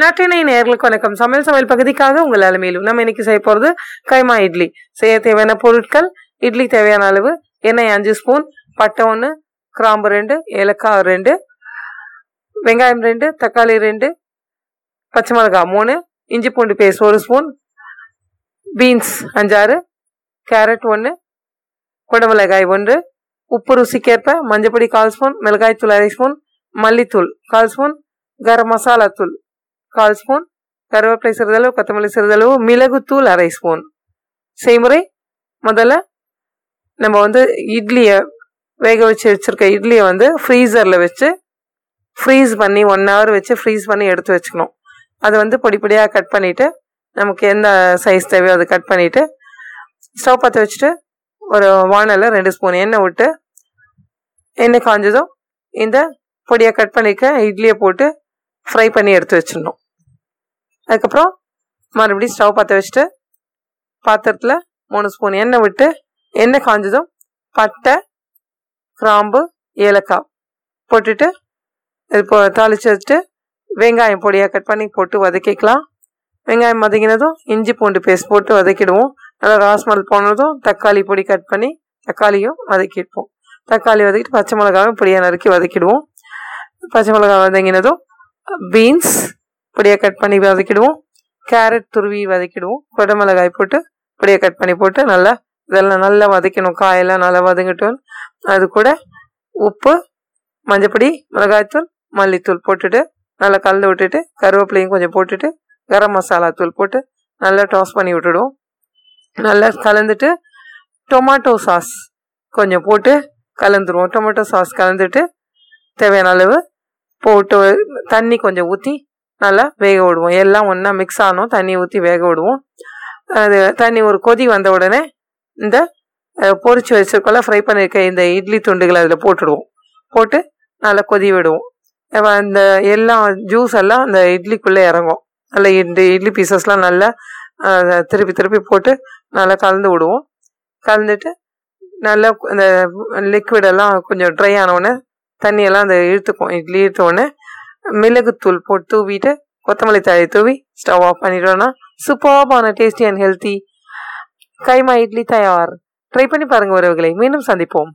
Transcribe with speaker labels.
Speaker 1: நற்றினை நேர்களுக்கு வணக்கம். சமையல் சமையல் பகுதிக்காக உங்கள் அலுமையிலும் நம்ம இன்னைக்கு செய்ய போகிறது கைமா இட்லி. செய்ய தேவையான பொருட்கள் இட்லி தேவையான அளவு எண்ணெய் அஞ்சு ஸ்பூன் பட்டை ஒன்று கிராம்பு ரெண்டு ஏலக்காய் ரெண்டு வெங்காயம் ரெண்டு தக்காளி ரெண்டு பச்சை மிளகாய் மூணு இஞ்சி பூண்டு பேஸ்ட் ஒரு ஸ்பூன் பீன்ஸ் அஞ்சாறு கேரட் ஒன்று குடமிளகாய் ஒன்று உப்பு ருசிக்கேற்ப மஞ்சப்பொடி கால் ஸ்பூன் மிளகாய்த்தூள் அரை ஸ்பூன் மல்லித்தூள் கால் ஸ்பூன் கரம் மசாலா தூள். கால் ஸ்பூன் கருவேப்பிலை சிறிதளவு கொத்தமல்லி சிறிதளவு மிளகுத்தூள் அரை ஸ்பூன். செய்முறை முதல்ல நம்ம வந்து இட்லியை வேக வச்சு வச்சுருக்க இட்லியை வந்து ஃப்ரீசரில் வச்சு ஃப்ரீஸ் பண்ணி ஒன் ஹவர் வச்சு ஃப்ரீஸ் பண்ணி எடுத்து வச்சுக்கணும். அதை வந்து பொடி பொடியாக கட் பண்ணிவிட்டு நமக்கு எந்த சைஸ் தேவையோ அதை கட் பண்ணிவிட்டு ஸ்டவ் பற்ற வச்சுட்டு ஒரு வானலில் ரெண்டு ஸ்பூன் எண்ணெய் விட்டு எண்ணெய் காஞ்சதும் இந்த பொடியாக கட் பண்ணிக்க இட்லியை போட்டு ஃப்ரை பண்ணி எடுத்து வச்சிடணும். அதுக்கப்புறம் மறுபடியும் ஸ்டவ் பற்ற வச்சுட்டு பாத்திரத்தில் மூணு ஸ்பூன் எண்ணெய் விட்டு எண்ணெய் காஞ்சதும் பட்டை கிராம்பு ஏலக்காய் போட்டுட்டு இப்போ தாளித்து வச்சுட்டு வெங்காயம் பொடியாக கட் பண்ணி போட்டு வதக்கிக்கலாம். வெங்காயம் வதக்கினதும் இஞ்சி பூண்டு பேஸ்ட் போட்டு வதக்கிடுவோம். நல்லா ராஸ்மல் போனதும் தக்காளி பொடி கட் பண்ணி தக்காளியும் வதக்கிடுவோம் தக்காளி வதக்கிட்டு பச்சை மிளகாவும் பொடியாக நறுக்கி வதக்கிடுவோம். பச்சை மிளகாய் வதங்கினதும் பீன்ஸ் இப்படியே கட் பண்ணி வதக்கிடுவோம். கேரட் துருவி வதக்கிடுவோம். கொடமிளகாய் போட்டு இப்படியே கட் பண்ணி போட்டு நல்லா இதெல்லாம் நல்லா வதக்கணும். காயெல்லாம் நல்லா வதங்கட்டும். அது கூட உப்பு மஞ்சப்பொடி மிளகாய்த்தூள் மல்லித்தூள் போட்டுட்டு நல்லா கலந்து விட்டுட்டு கருவேப்பிலையும் கொஞ்சம் போட்டுட்டு கரம் மசாலா தூள் போட்டு நல்லா டாஸ் பண்ணி விட்டுடுவோம். நல்லா கலந்துட்டு டொமாட்டோ சாஸ் கொஞ்சம் போட்டு கலந்துருவோம். டொமேட்டோ சாஸ் கலந்துட்டு தேவையான அளவு போட்டு தண்ணி கொஞ்சம் ஊற்றி நல்லா வேக விடுவோம். எல்லாம் ஒன்றா மிக்ஸ் ஆனோம். தண்ணி ஊற்றி வேக விடுவோம். அது தண்ணி ஒரு கொதி வந்த உடனே இந்த பொறிச்சு வச்சிருக்கோம்ல ஃப்ரை பண்ணியிருக்க இந்த இட்லி துண்டுகளை அதில் போட்டுடுவோம். போட்டு நல்லா கொதி விடுவோம். அந்த எல்லாம் ஜூஸ் எல்லாம் அந்த இட்லிக்குள்ளே இறங்கும். நல்லா இட்லி இட்லி பீசஸ்லாம் நல்லா திருப்பி திருப்பி போட்டு நல்லா கலந்து விடுவோம். கலந்துட்டு நல்லா இந்த லிக்விடெல்லாம் கொஞ்சம் ட்ரை ஆனவுடனே தண்ணியெல்லாம் அந்த இழுத்துக்கும். இட்லி இழுத்தோடனே மிளகுத்தூள் போட்டு தூவிட்டு கொத்தமல்லி தழை தூவி ஸ்டவ் ஆஃப் பண்ணிட்டோம்னா சூப்பர்பான tasty and healthy keema idli தயார். ட்ரை பண்ணி பாருங்கள் உறவுகளை. மீண்டும் சந்திப்போம்.